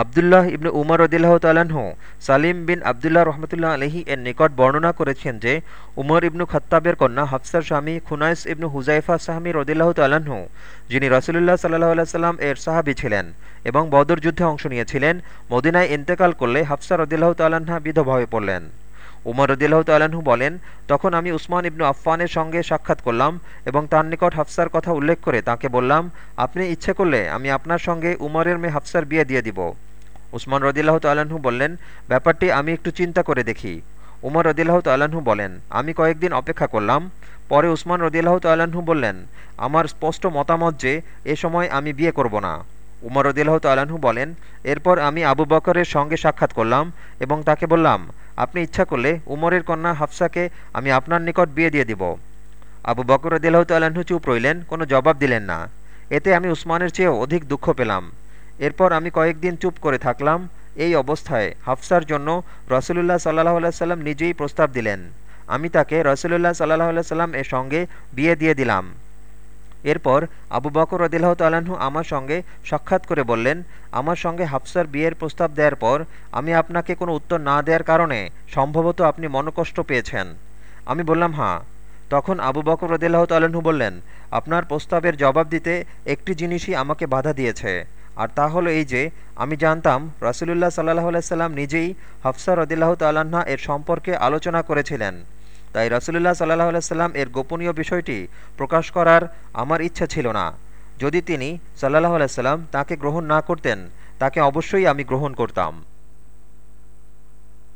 আবদুল্লাহ ইবনু উমর রদিল্লাহ তালাহ সালিম বিন আবদুল্লাহ রহমতুল্লাহ আলহি এর নিকট বর্ণনা করেছেন যে, উমর ইবনু খত্তাবের কন্যা হাফসার স্বামী খুনাইস ইবনু হুজাইফা সাহামি রদিল্লাহ তালাহ যিনি রসুলুল্লাহ সাল্লাহ সাল্লাম এর সাহাবি ছিলেন এবং বদর যুদ্ধে অংশ নিয়েছিলেন, মদিনায় ইন্তেকাল করলে হাফসা রদিল্লাহ তালাহা বিধবা হয়ে পড়লেন। উমর রদিল্লাহ তাল্লাহ্ন বলেন, তখন আমি উসমান ইবনু আফফানের সঙ্গে সাক্ষাৎ করলাম এবং তার নিকট হাফসার কথা উল্লেখ করে তাকে বললাম, আপনি ইচ্ছে করলে আমি আপনার সঙ্গে উমরের মেয়ে হাফসার বিয়ে দিয়ে দিব। উসমান রদিল্লাহ তাল্লাহ্ন বললেন, ব্যাপারটি আমি একটু চিন্তা করে দেখি। উমর রদিল্লাহ তাল্লাহ্ন বলেন, আমি কয়েকদিন অপেক্ষা করলাম, পরে উসমান রদিল্লাহ তাল্লাহ্ন বললেন, আমার স্পষ্ট মতামত যে এ সময় আমি বিয়ে করব না। উমর রদিল্লাহ তাল্লাহ্ন বলেন, এরপর আমি আবু বকরের সঙ্গে সাক্ষাৎ করলাম এবং তাকে বললাম আপনি ইচ্ছা করলে উমরের কন্যা হাফসাকে আমি আপনার নিকট বিয়ে দিয়ে দিব। আবু বকর রদিল্লাহ তাল্লাহ্ন চুপ রইলেন, কোনো জবাব দিলেন না। এতে আমি উসমানের চেয়েও অধিক দুঃখ পেলাম। এরপর আমি কয়েকদিন চুপ করে থাকলাম। এই অবস্থায় হাফসার জন্য রসুলুল্লাহ সাল্লাহ সাল্লাম নিজেই প্রস্তাব দিলেন। আমি তাকে রসুলুল্লাহ সাল্লাহ সাল্লাম এর সঙ্গে বিয়ে দিয়ে দিলাম। এরপর আবু বকর রদিল্লাহ তাল্লাহ্ন আমার সঙ্গে সাক্ষাৎ করে বললেন, আমার সঙ্গে হাফসার বিয়ের প্রস্তাব দেওয়ার পর আমি আপনাকে কোনো উত্তর না দেওয়ার কারণে সম্ভবত আপনি মনকষ্ট পেয়েছেন। আমি বললাম হাঁ তখন আবু বকর রদিল্লাহ তাল্লাহ্ন বললেন, আপনার প্রস্তাবের জবাব দিতে একটি জিনিসই আমাকে বাধা দিয়েছে, আর তা হলো এই যে, আমি জানতাম রাসুলুল্লাহ সাল্লাহ আলাইসাল্লাম নিজেই হাফসা রদিল্লাহ তাল্লাহা এর সম্পর্কে আলোচনা করেছিলেন। তাই রাসুলুল্লাহ সাল্লাহ আলাইসাল্লাম এর গোপনীয় বিষয়টি প্রকাশ করার আমার ইচ্ছা ছিল না। যদি তিনি সাল্লাহ আলাইসাল্লাম তাকে গ্রহণ না করতেন, তাকে অবশ্যই আমি গ্রহণ করতাম।